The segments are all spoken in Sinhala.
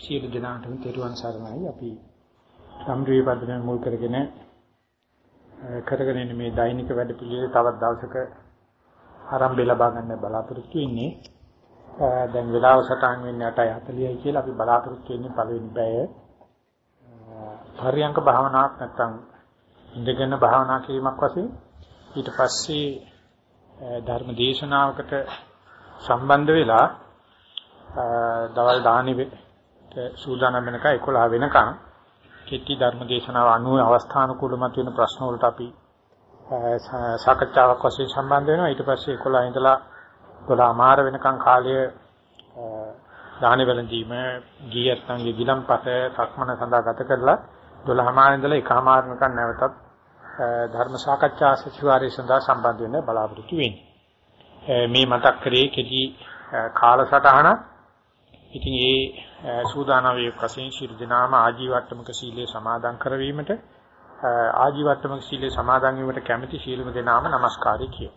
සියලු දෙනාටම තෙරුවන් සරණයි. අපි සම්ද්‍රී පදන මුල් කරගෙන කරගෙන ඉන්න මේ දෛනික වැඩ පිළිවෙල තවත් දවසක ආරම්භය ලබා ගන්න බලාපොරොත්තු වෙන්නේ. දැන් වෙලාව සටහන් වෙන්නේ 8:40යි කියලා අපි බලාපොරොත්තු වෙන්නේ පළවෙනි පැය. පරියංක භාවනාවක් නැත්නම් ඉඳගෙන භාවනා කිරීමක් වශයෙන් ඊට පස්සේ ධර්ම දේශනාවකට සම්බන්ධ වෙලා දවල් දාහනේ සූදානම් වෙනකන් 11 වෙනකන්. කෙටි ධර්ම දේශනාව අනුව අවස්ථානුකූල මත වෙන ප්‍රශ්න වලට අපි සාකච්ඡාවක් වශයෙන් සම්බන්ධ වෙනවා. ඊට පස්සේ 11 ඉඳලා 12 මාර වෙනකන් කාලය දාහනේ වැළඳීම ගියත්න්ගේ ගිලම්පත සක්මන සඳහා ගත කරලා 12 මාර ඉඳලා 1 මාර වෙනකන් නැවතත් ධර්ම සාකච්ඡා සතිವಾರයේ සඳහා සම්බන්ධ වෙන්න බලාපොරොත්තු වෙන්නේ. මේ මතක් කරේ කෙටි කාලසටහන ඉතින් ඒ සූදානම් වේ වශයෙන් ශිරු දිනාම ආජීවට්ටමක සීලය සමාදන් කරවීමට ආජීවට්ටමක සීලය සමාදන් වීමට කැමැති ශීලම දෙනාම নমස්කාරය කියමු.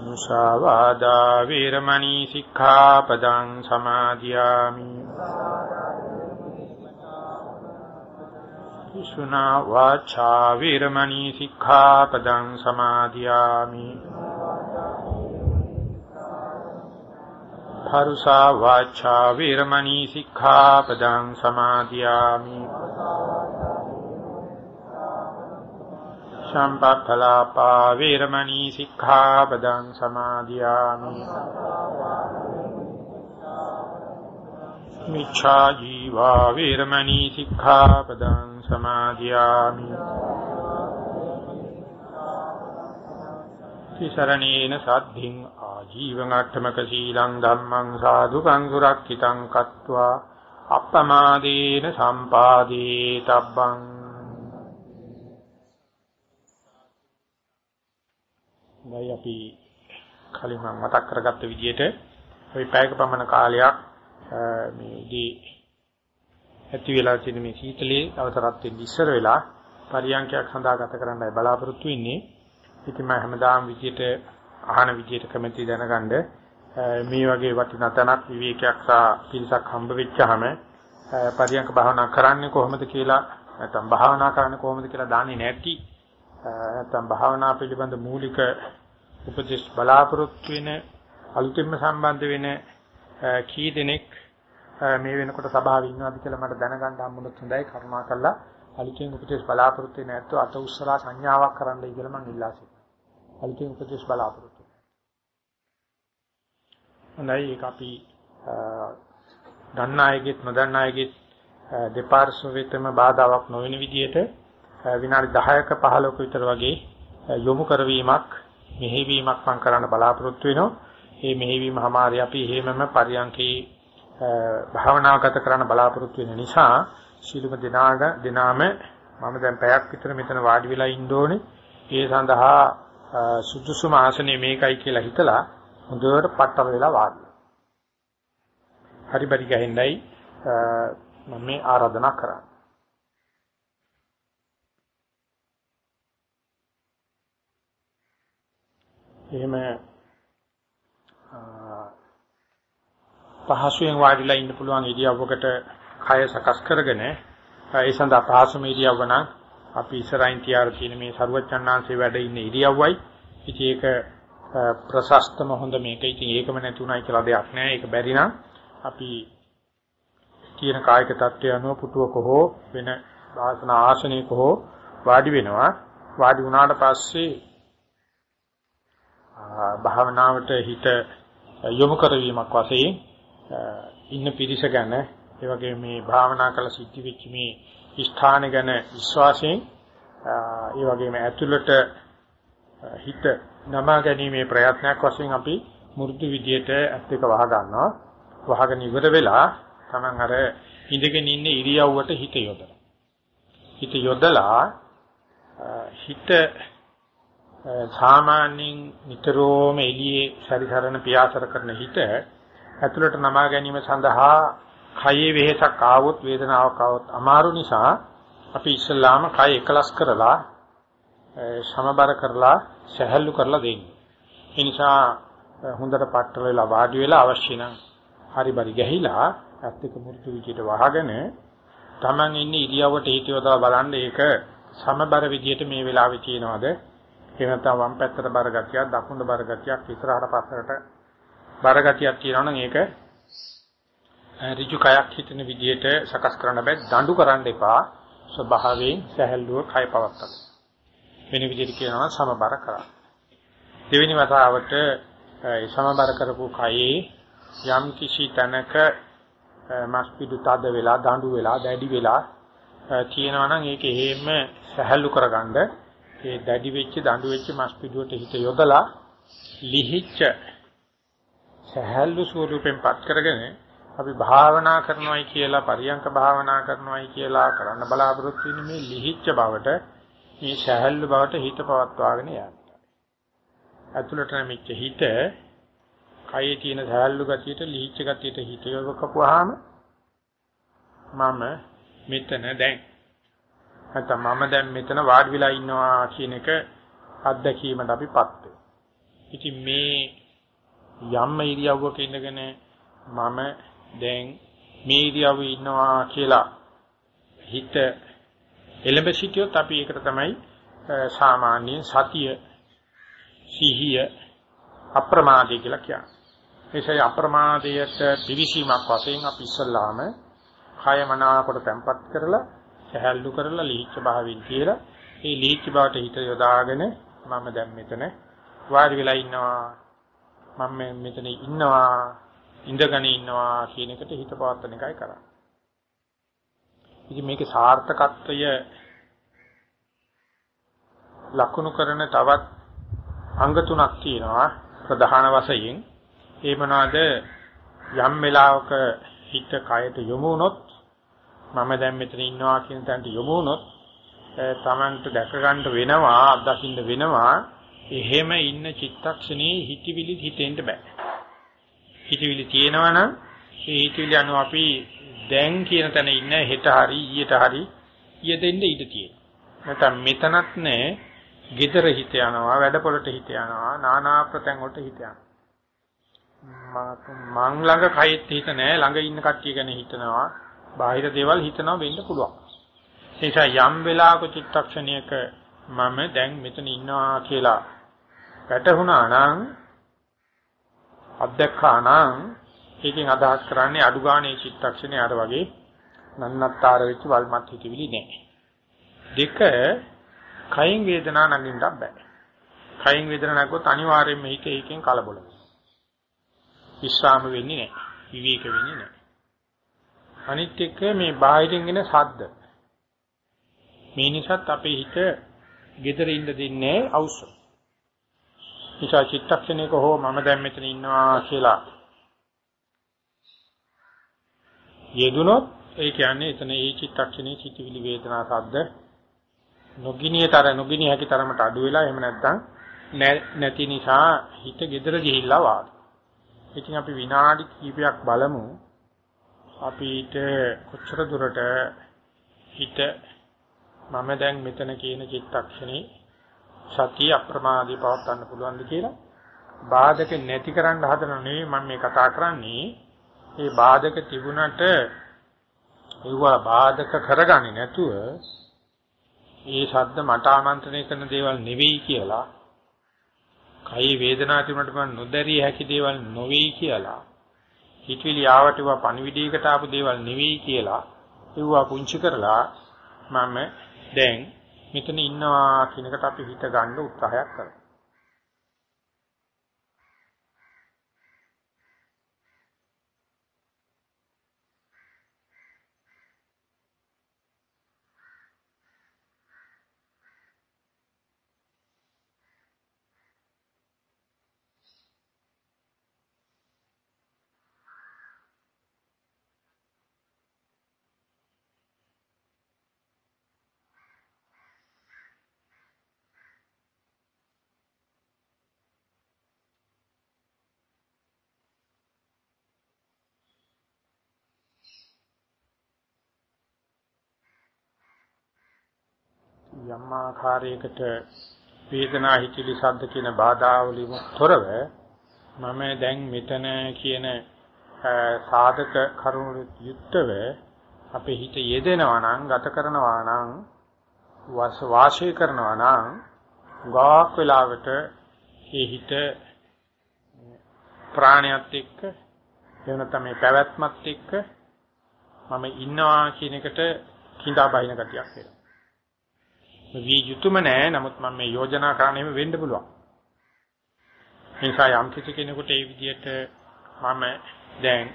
මුසාවාදා වීරමණී සික්ඛාපදං සමාදියාමි। සුනා වාචා වීරමණී සික්ඛාපදං සමාදියාමි। පරුසා වාචා වීරමණී සික්ඛාපදං සමාදියාමි। සම්පත්තලාපා වීරමණී සික්ඛාපදං සමාදියාමි। මිච්ඡා ජීවා වීරමණී සික්ඛාපදං සමාදියාමි। තිසරණේන සද්ධින් ආජීවං අට්ඨමක සීලං ධම්මං සාදුකං සුරක්ෂිතං කତ୍වා। අප්පමාදේන සම්පාදී තබ්බං දැන් අපි කලින් මම මතක් කරගත්ත විදිහට අපි පැයක පමණ කාලයක් මේදී ඇති වෙලා තියෙන මේ සීතලේ අවතරත් වෙන්න ඉස්සර වෙලා පරියන්කයක් සඳහා ගත කරන්නයි බලාපොරොත්තු වෙන්නේ. ඉතින් මම හැමදාම විදියට අහන විදියට කැමැති දැනගන්න මේ වගේ වටිනා තනක් විවේකයක් සහ පිරිසක් හම්බ වෙච්චාම පරියන්ක භාවනා කරන්නේ කොහොමද කියලා නැත්නම් භාවනා කරන්නේ කොහොමද කියලා දන්නේ නැති නැත්නම් භාවනා පිළිබඳ මූලික උපදේශ බලාපොරොත්තු වෙන අලුතින්ම සම්බන්ධ වෙන කී දෙනෙක් මේ වෙනකොට සභාවේ ඉන්නවද කියලා මට දැනගන්න හම්බුනොත් හොඳයි කරුණා කරලා අලුතෙන් උපදේශ බලාපොරොත්තු වෙන ඇත්තෝ අත උස්සලා සංඥාවක් කරන්නයි කියලා මම ඉල්ලා සිටිනවා. අලුතෙන් උපදේශ බලාපොරොත්තු. හොඳයි ඒක අපි දන්නායගෙත් නොදන්නායගෙත් දෙපාර්ශ්වයටම බාධාවක් නොවන විදිහට විනාඩි 10ක 15ක විතර වගේ යොමු කරවීමක් මෙහෙවීමක් මම කරන්න බලාපොරොත්තු වෙනවා. මේ මෙහෙවීම හැමාරි අපි හේමම පරියන්කේ භාවනාවගත කරන්න බලාපොරොත්තු වෙන නිසා ශීලම දිනාග දිනාම මම දැන් පැයක් විතර මෙතන වාඩි වෙලා ඉන්න ඕනේ. ඒ සඳහා සුදුසුම ආසනය මේකයි කියලා හිතලා හොඳට පట్టල වෙලා වාඩි. හරි බරි ගහින්නයි මම මේ ආරාධනා කරන්නේ. එහෙම පහසුවෙන් වාඩිලා ඉන්න පුළුවන් ඉරියව්වකට කය සකස් කරගෙන ඒ සඳහා පහසුම ඉරියව්ව නම් අපි ඉස්සරහින් තියාර තියෙන මේ සරුවචන්නාංශේ වැඩ ඉන්න ඉරියව්වයි. ඉතින් ඒක ප්‍රශස්තම හොඳ මේක. ඉතින් ඒකම නැති උනායි කියලා දෙයක් නෑ. ඒක බැරි නම් අපි කියන කායික தත්ත්වය අනුව පුටුවක හෝ වෙන ආසන ආසනයක හෝ වාඩි වෙනවා. වාඩි වුණාට පස්සේ භාවනාවට හිත යොමු කරවීමක් වශයෙන් ඉන්න පිරිස ගැන ඒ වගේ මේ භාවනා කළ සිද්ධි වෙච්ච මේ ස්ථාන ගැන විශ්වාසයෙන් ඒ වගේම ඇතුළට හිත නමා ගැනීමේ ප්‍රයත්නයක් වශයෙන් අපි මෘදු විදියට ඇත් එක වහ ගන්නවා. වහගෙන ඉවර වෙලා Taman අර ඉඳගෙන ඉන්න ඉරියව්වට හිත යොදලා. හිත යොදලා හිත සාමාන්‍යයෙන් නිතරම එළියේ සැරිසරන පියාසර කරන හිත ඇතුළට නමා ගැනීම සඳහා කයේ වෙහෙසක් ආවොත් වේදනාවක් ආවොත් අමාරු නිසා අපි ඉස්සල්ලාම කය එකලස් කරලා සමබර කරලා සැහැල්ලු කරලා දෙන්නේ. ඒ නිසා හොඳට පట్టල වෙලා වාඩි වෙලා අවශ්‍ය නම් හරි බරි ගහිලා ඇත්තක මුරුතු විදියට වහගෙන Taman ඉන්නේ ඉරියව්වට හිතියවදා බලන්න ඒක සමබර විදියට මේ වෙලාවේ තියෙනවද එහෙම නැත්නම් වම් පැත්තට බර ගතියක් දකුණට බර ගතියක් ඉස්සරහට පස්සට බර ගතියක් තියෙනවා නම් ඒක ඍජු කයක් හිතෙන විදිහට සකස් කරන්න බෑ. දඬු කරන්න එපා. ස්වභාවයෙන් සැහැල්ලුව කය පවත්තන වෙන විදිහට කියනවා සමබර කරා දෙවෙනි වතාවට සමබර කරපු කයේ යම් කිසි තැනක මස්පිඩු තද වෙලා දඬු වෙලා දැඩි වෙලා තියෙනවා නම් ඒක හේම සැහැල්ලු කරගන්න ඒ දැඩි වෙච්ච දඬු වෙච්ච මස්පිඩුවට හිත යොදලා ලිහිච්ච සහැල්ලු ස්වරූපෙන් පත් කරගෙන අපි භාවනා කරනවායි කියලා පරියංක භාවනා කරනවායි කියලා කරන්න බලාපොරොත්තු වෙන මේ ලිහිච්ච බවට මේ සහැල්ලු බවට හිත පවත්වාගෙන යන්න. ඇතුළට නැමිච්ච හිත කයේ තියෙන සහැල්ලු ගතියට ලිහිච්ච ගතියට හිත යොදකපුවාම මම මෙතන දැන් නැත්නම් මම දැන් මෙතන වාඩි වෙලා ඉන්නවා කියන එක අත්දැකීමට අපිපත් වෙනවා. ඉතින් මේ යම් ඉරියව්වක ඉඳගෙන මම දැන් මේ ඉරියව්වේ ඉන්නවා කියලා හිත එළඹ සිටියොත් අපි ඒකට තමයි සාමාන්‍ය සතිය සිහිය අප්‍රමාදය කියලා කියන්නේ. ඒසයි අප්‍රමාදයට පිවිසීමක් වශයෙන් අපි ඉස්සල්ලාම කය මනාකොට තැම්පත් කරලා සහැල්ලු කරලා ලීච්ඡ භාවයෙන් කියලා ඒ ලීච්ඡ බවට හිත යොදාගෙන මම දැන් මෙතන වාඩි වෙලා ඉන්නවා. මම මෙතන ඉන්නවා. ඉඳගෙන ඉන්නවා කියන එකට හිත පවත්වන එකයි කරන්නේ. ඉතින් මේකේ සාර්ථකත්වය ලකුණු කරන තවත් අංග තුනක් තියෙනවා ප්‍රධාන වශයෙන්. ඒ මොනවාද? යම් වෙලාවක හිත කයට යොමු වුණොත් මම දැන් මෙතන ඉන්නවා කියන තැනට යොමු වුණොත් තමන්ට දැක ගන්න වෙනවා අත්දකින්න වෙනවා. එහෙම ඉන්න චිත්තක්ෂණේ හිතවිලි හිතෙන්න බෑ. හිතවිලි තියෙනවා නම් ඒ හිතවිලි අනුව අපි දැන් කියන තැන ඉන්න හෙට හරි ඊයට හරි යෙදෙන්න ඉඩ තියෙනවා. නැත්නම් මෙතනත් නෑ. gedara හිත යනවා වැඩපොළට හිත යනවා নানা ප්‍රතැන් වලට හිත යනවා මං ළඟ කයෙත් හිත නෑ. ළඟ ඉන්න කට්ටිය ගැන හිතනවා. බාහිර දේවල් හිතනවා වෙන්න පුළුවන්. ඒ නිසා යම් වෙලාවක චිත්තක්ෂණයක මම දැන් මෙතන ඉන්නවා කියලා වැටහුණා නම් අධ්‍යක්ඛා නම් ඒකෙන් අදහස් කරන්නේ අඩු ගානේ චිත්තක්ෂණේ අර වගේ නන්නත්තර වෙච්ච වල්මත් හිතවිලි නෑ. දෙක කයින් වේදනා නගින්නත් බෑ. කයින් වේදනා නැගුවොත් අනිවාර්යයෙන්ම හිත ඒකෙන් කලබල වෙනවා. විශ්‍රාම වෙන්නේ නැහැ. විවේක වෙන්නේ නැහැ. අනිත් එක මේ බාහිරින් එන ශබ්ද. මේ නිසාත් අපේ හිත gedara ඉන්න දෙන්නේ අවශ්‍ය. නිසා චිත්තක්ෂණයක හෝ මම දැන් මෙතන ඉන්නවා කියලා යෙදුනොත් ඒ කියන්නේ එතන ඒ චිත්තක්ෂණේ චිතිවිලි වේදනා සද්ද නොගිනියතර නොගිනිය හැකි තරමට අඩු වෙලා එහෙම නැත්නම් නැති නිසා හිත gedara ගිහිල්ලා වාඩි. ඉතින් අපි විනාඩි කිහිපයක් බලමු අපිට කොච්චර දුරට හිත මම දැන් මෙතන කියන චිත්තක්ෂණේ සතිය අප්‍රමාදී පවත් ගන්න පුළුවන්ද කියලා බාධක නැති කරන්න හදන නෙවෙයි මම මේ කතා කරන්නේ. ඒ බාධක තිබුණට ඒවා බාධක කරගන්නේ නැතුව ඒ ශබ්ද මට ආමන්ත්‍රණය කරන දේවල් නෙවෙයි කියලා කයි වේදනාව තිබුණට මම නොදැරිය හැකි දේවල් නොවේයි කියලා හිතවිලි ආවට ඒවා පණිවිඩයකට ආපු දේවල් නෙවෙයි කියලා ඒවා පුංචි කරලා මම දැන් මෙතන ඉන්නවා කියන එකට අපි හිත ගන්න උත්සාහයක් කරමු. යම් ආකාරයකට වේදනා හිතිලි ශබ්ද කියන බාධාවලින් තොරව මම දැන් මෙතන කියන සාධක කරුණු යුක්තව අපේ හිත යෙදෙනවා නම් ගත කරනවා නම් වාසය කරනවා නම් ගාක් වෙලාවට ඒ හිත ප්‍රාණයත් එක්ක එවන තමයි පැවැත්මත් එක්ක මම ඉන්නවා කියන එකට කිඳා බහින ගතියක් වෙනවා විය යුතුයම නෑ. නමුත් මම මේ යෝජනා කරන්නේම වෙන්න පුළුවන්. නිසා යම් කිසි කෙනෙකුට ඒ විදිහට මම දැන්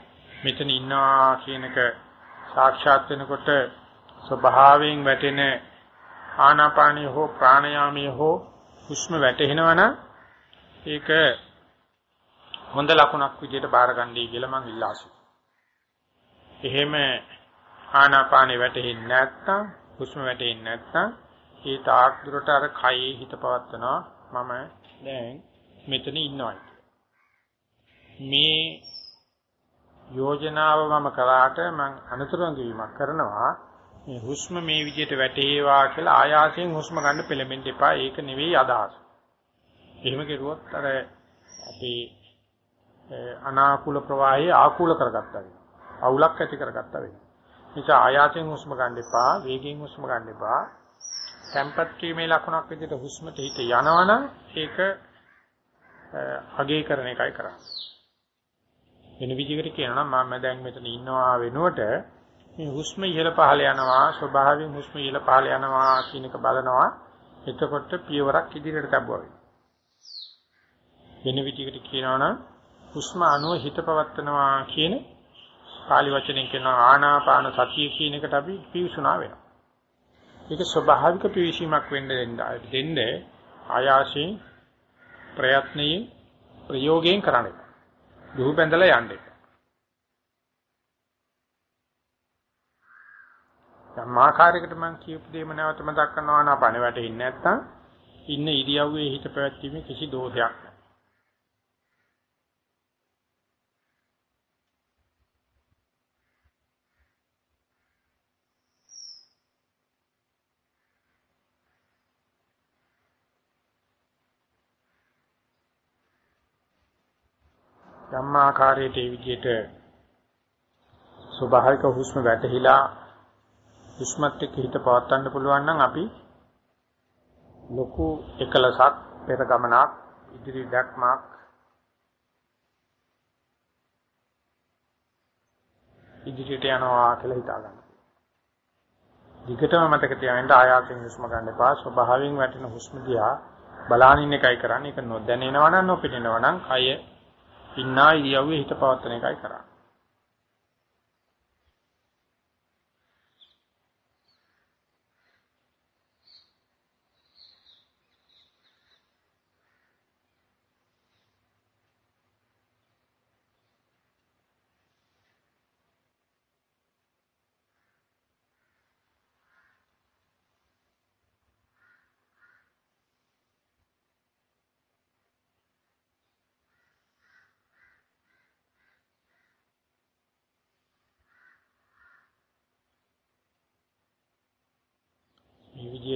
මෙතන ඉන්නවා කියනක සාක්ෂාත් වෙනකොට ස්වභාවයෙන් වැටෙන ආනාපානිය හෝ ප්‍රාණයාමයේ හෝ හුස්ම වැටෙනවනම් ඒක හොඳ ලකුණක් විදිහට බාරගන්නයි කියලා මම ඉල්ලා සිටිනවා. එහෙම ආනාපානෙ වැටෙන්නේ නැත්නම් හුස්ම වැටෙන්නේ නැත්නම් ඒ තාක් දුරට අර කයේ හිත පවත්නවා මම දැන් මෙතන ඉන්නවා මේ යෝජනාව මම කරාට මම අනුතරංගීමක් කරනවා මේ හුස්ම මේ විදිහට වැටේවා කියලා ආයාසයෙන් හුස්ම ගන්න පෙළඹෙන්න එපා ඒක නෙවෙයි අදහස. එහෙම කෙරුවොත් අර අපි අනාකූල ප්‍රවාහය ආකූල කරගත්තා වෙනවා. අවුලක් ඇති කරගත්තා වෙනවා. නිසා ආයාසයෙන් හුස්ම ගන්න එපා, වේගයෙන් හුස්ම ගන්න එපා. Tempat වීමේ ලකුණක් විදිහට හුස්මට හිත යනවනම් ඒක අගේ කරන එකයි කරන්නේ. වෙන විදිහකට කියනවා නම් මම දැන් මෙතන ඉන්නවා වෙනුවට මේ හුස්ම ඉහළ පහළ යනවා ස්වභාවයෙන් හුස්ම ඉහළ පහළ යනවා කියන එක බලනවා. එතකොට පියවරක් ඉදිරියට තබුවා වෙන විදිහකට කියනවා නම් හුස්ම අනුව හිත පවත්නවා කියන පාලි වචනෙන් කියන ආනාපාන සතිය කියන එකට අපි පිවිසුනා වෙනවා. ඒක ස්වභාවික පිවිසීමක් වෙන්න දෙන්න ආයාසයෙන් ප්‍රයත්නයෙන් ප්‍රයෝගයෙන් කරන්න එක. දුහ බැඳලා යන්න එක. සම්මාකාරයකට මම කියපු දෙයම නැවත මතක් කරනවා නා පණ වැටෙන්නේ නැත්නම් ඉන්න ඉරියව්වේ හිත පැවැත්වීමේ කිසි දෝෂයක් ධම්මාකාරයට ඒ විදිහට ස්වභාවික හුස්ම වැටහිලා හුස්මත් එක්ක හිත පවත්වන්න පුළුවන් නම් අපි ලොකු එකලසක් පෙර ගමනක් ඉදිරි දැක්මක් ඉදිරියට යනවා කියලා හිතා ගන්න. දිගටම මතක තියාගන්න ආයාසයෙන් හුස්ම ගන්න එපා. ස්වභාවයෙන් වැටෙන හුස්ම දිහා බලානින් එකයි කරන්නේ. ඒක නොදැනෙනවා නම් නොපෙනෙනවා නම් කය ඉන්නා ඉරියව්වේ හිත පවත්වන එකයි කරන්නේ.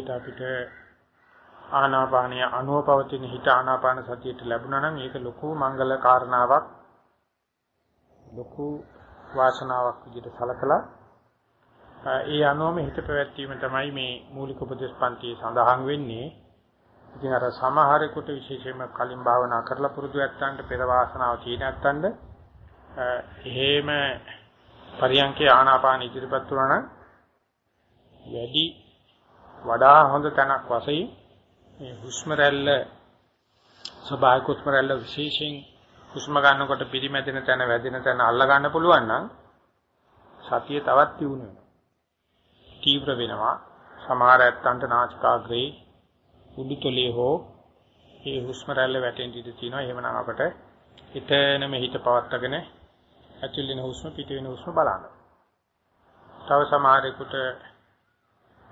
විදිහට අපිට ආනාපානීය අනුවපවතින හිත ආනාපාන සතියට ලැබුණා නම් ඒක ලොකු මංගල කාරණාවක් ලොකු වාසනාවක් විදිහට සලකලා ඒ අනුවම හිත පැවැත්වීම තමයි මේ මූලික උපදේශ පන්තියේ සඳහන් වෙන්නේ. ඉතින් අර සමහරෙකුට විශේෂයෙන්ම කලින් භාවනා කරලා පුරුදු ඇත්තන්ට පෙර වාසනාව තියෙන ඇත්තන්ට එහෙම පරියන්කේ ආනාපාන ඉදිරිපත් වුණා නම් වැඩි වඩා හොඳ තැනක් වශයෙන් මේ හුස්ම රැල්ල ස්වභාවික හුස්ම රැල්ල විශේෂයෙන් හුස්ම ගන්නකොට පිරිමැදෙන තැන වැදෙන තැන අල්ල ගන්න පුළුවන් නම් සතිය තවත් දියුණු වෙනවා. තීව්‍ර වෙනවා. සමහර ඇත්තන්ට නාසිකාග්‍රේ උඩුතලයේ හෝ මේ හුස්ම රැල්ල වැටෙන්න ඉඩ තියෙනවා. එහෙමනම් අපට එතනම හිත පවත්වාගෙන ඇතුල් වෙන හුස්ම පිට වෙන හුස්ම බලන්න. තව සමහරෙකුට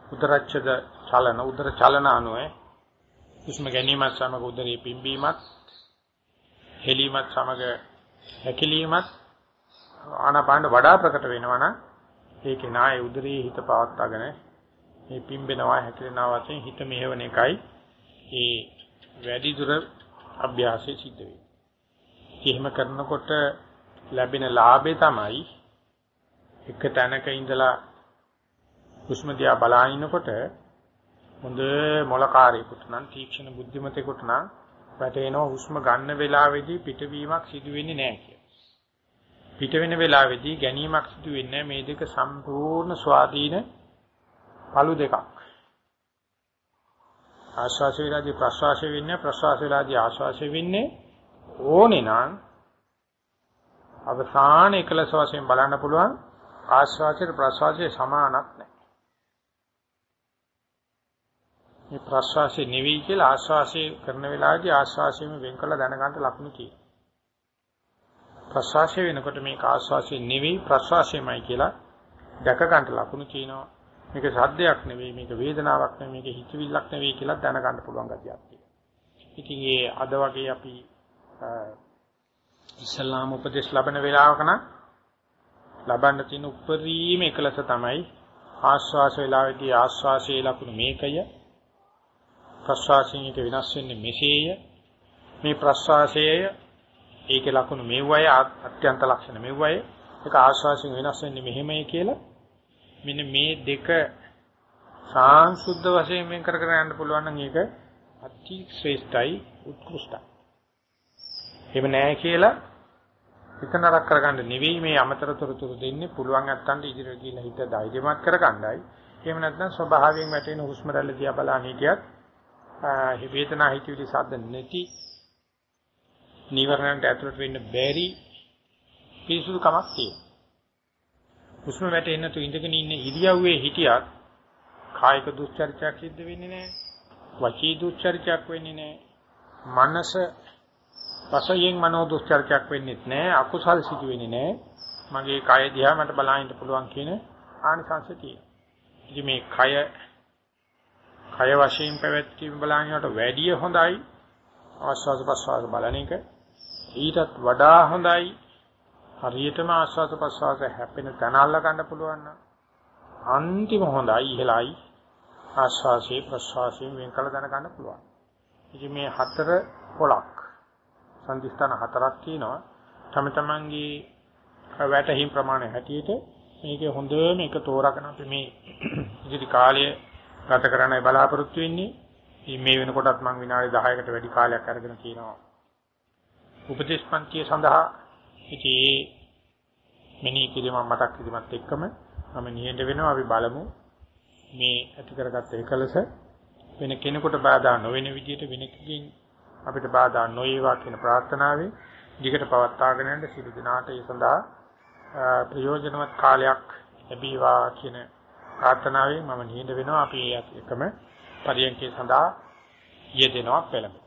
උදරච්ඡද චලන උදර චලන අනුව හුස්ම ගැනීමත් සමග උදරයේ පිම්බීමත් හෙලීමත් සමග හැකිලීමත් ආනාපාන වඩා ප්‍රකට වෙනවා නම් ඒකේ නාය උදරයේ හිත පවත්වාගෙන මේ පිම්බෙනවා හැකිලෙනවා වශයෙන් හිත මෙහෙවන එකයි ඒ වැඩි දුර අභ්‍යාසය සිද්ධ වෙන්නේ. එහෙම කරනකොට ලැබෙන ලාභේ තමයි එක තැනක ඉඳලා හුස්ම දිහා බලාගෙනකොට හොඳ මොලකාරයෙකුට නම් තීක්ෂණ බුද්ධිමතෙකුට නම් වැටෙනවා හුස්ම ගන්න වෙලාවේදී පිටවීමක් සිදු වෙන්නේ නැහැ කියලා. පිට වෙන වෙලාවේදී ගැනීමක් සිදු වෙන්නේ මේ දෙක සම්පූර්ණ ස්වාධීන පළු දෙකක්. ආශ්වාස වේලාදී ප්‍රශ්වාස වෙන්නේ ප්‍රශ්වාස වේලාදී ආශ්වාස වෙන්නේ ඕනේ නම් අවසාන එකලස වශයෙන් බලන්න පුළුවන් ආශ්වාසයට ප්‍රශ්වාසයේ සමානක් නැහැ. මේ ප්‍රශ්වාසය නෙවෙයි කියලා ආශ්වාසය කරන වෙලාවේදී ආශ්වාසයෙන් වෙන් කළ දැනගන්න ලකුණු තියෙනවා. ප්‍රශ්වාසය වෙනකොට මේක ආශ්වාසය නෙවෙයි ප්‍රශ්වාසයමයි කියලා දැක ගන්න ලකුණු තියෙනවා. මේක සද්දයක් නෙවෙයි මේක වේදනාවක් නෙවෙයි මේක හිතවිල්ලක් නෙවෙයි කියලා දැනගන්න පුළුවන් ගතියක් තියෙනවා. ඉතින් ඒ අද වගේ අපි ඉස්ලාම උපදේශ ලබන වෙලාවක නම් ලබන්න තියෙන උපරිම එකලස තමයි ආශ්වාස වේලාවේදී ආශ්වාසයේ ලකුණු මේකය ප්‍රශ්වාසයෙන් එක වෙනස් වෙන්නේ මෙසේය මේ ප්‍රශ්වාසයය ඒකේ ලකුණු මෙව්වය අත්‍යන්ත ලක්ෂණ මෙව්වය. ඒක ආශ්වාසයෙන් වෙනස් වෙන්නේ මෙහෙමයි කියලා. මෙන්න මේ දෙක සාංශුද්ධ වශයෙන් වෙන් කර කර යන්න පුළුවන් නම් ඒක අති ශ්‍රේෂ්ඨයි උත්කෘෂ්ඨයි එහෙම නැහැ කියලා හිත නරක කරගන්න නෙවෙයි මේ අමතර තොරතුරු දෙන්නේ. පුළුවන් නැත්තන් ඉදිරියට ගිහිල්ලා හිත ධෛර්යමත් කරගන්නයි. එහෙම නැත්නම් ස්වභාවයෙන් වැටෙන හුස්ම රැල්ල දිහා බලන හිටියත් වේදනා හිතවිලි සද්ද නැති නීවරණයට ඇතුළට වෙන්න බැරි පිරිසුදු කමක් තියෙනවා. හුස්ම වැටෙන්න තු ඉඳගෙන ඉන්න ඉරියව්වේ හිටියත් කායික දුස්චරිතයක් සිද්ධ වෙන්නේ නැහැ. වචී දුස්චරිතයක් වෙන්නේ නැහැ. මනස පසයෙන් මනෝ දුස්චරිතයක් වෙන්නේ නැහැ. අකුසල් සිදු වෙන්නේ නැහැ. මගේ කය දිහා මට බලන්න පුළුවන් කියන ආනිසංශය තියෙනවා. ඉතින් මේ කය කය වශයෙන් පැවැත්වීම බලන්නට වැඩිය හොඳයි. ආස්වාද ප්‍රසවාස බලන එක. ඊටත් වඩා හොඳයි. හරියටම ආස්වාද ප්‍රසවාස හැපෙන තැන අල්ල ගන්න පුළුවන් නම් අන්තිම හොඳයි ඉහළයි ආස්වාසේ ප්‍රසවාසයෙන් වෙන් කළ දැන ගන්න පුළුවන්. ඉතින් මේ හතර පොලක් සංදිස්ථාන හතරක් තියෙනවා. තම තමන්ගේ වැටහීම් ප්‍රමාණය හැටියට මේකේ හොඳම එක තෝරාගෙන අපි මේ ඉදිරි කාලයේ ගත කරන්නයි බලාපොරොත්තු වෙන්නේ. ඉතින් මේ වෙනකොටත් මම විනාඩි 10කට වැඩි කාලයක් අරගෙන කියනවා. උපදේශ පන්තිය සඳහා ඉතින් මෙනී කිරීම මතක් කිරීමත් එක්කම මම නිහඬ වෙනවා අපි බලමු මේ ඇති කරගත්ත එකලස වෙන කෙනෙකුට බාධා නොවන විදිහට වෙන කෙනකින් අපිට බාධා නොවේවා කියන ප්‍රාර්ථනාවෙන් දිගට පවත්වාගෙන යන්න සිළු දිනාට ඒ සඳහා ප්‍රයෝජනවත් කාලයක් ලැබීවා කියන ප්‍රාර්ථනාවෙන් මම නිහඬ වෙනවා. අපි එකම පරියන්කේ සඳහා යෙදෙනවා පෙළඹෙනවා.